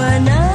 我能